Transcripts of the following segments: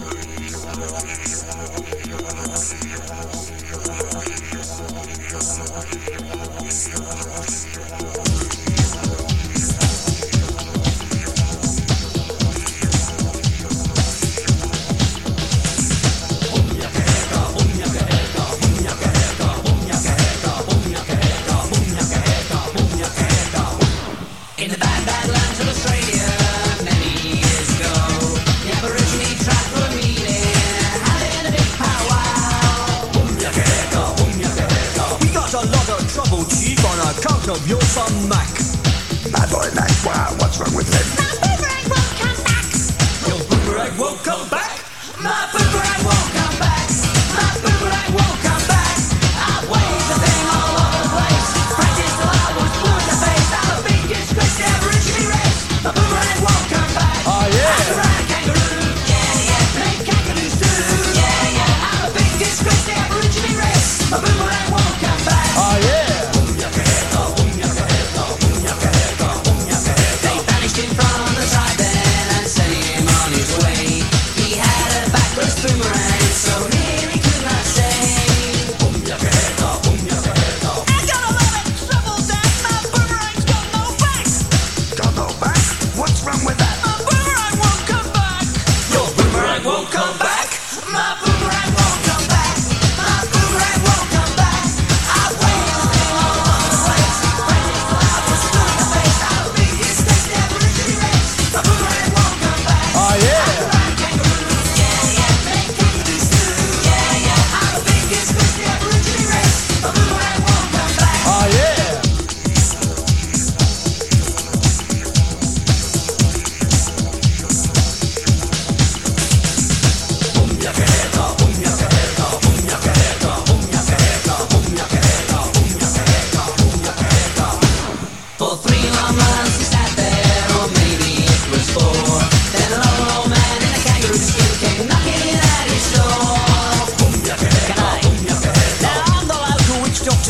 Thank you. trouble chief on account of your son Mac. My boy Mac, wow, what's wrong with him? My boomerang won't come back. Your boomerang won't come back. My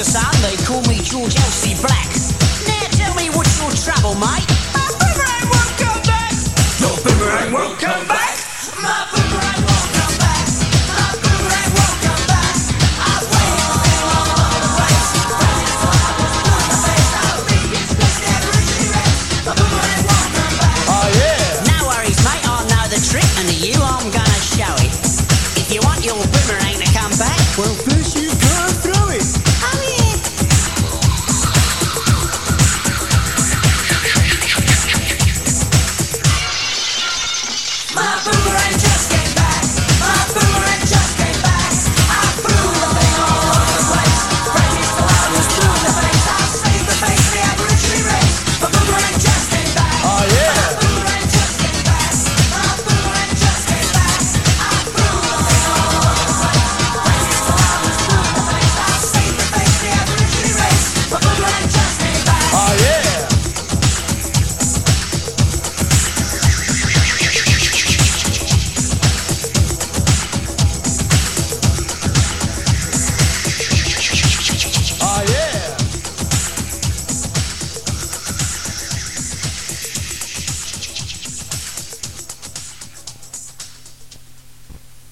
they call me George Elsie Black. Now tell me what's your trouble, mate? My boomerang won't come back. Your boomerang won't come back. My boomerang won't come back. My boomerang won't come back. i'm I. I'll be best. My boomerang won't come back. Oh yeah. No worries, mate. I know the trick, and you gonna show it. If you want your boomerang to come back, well.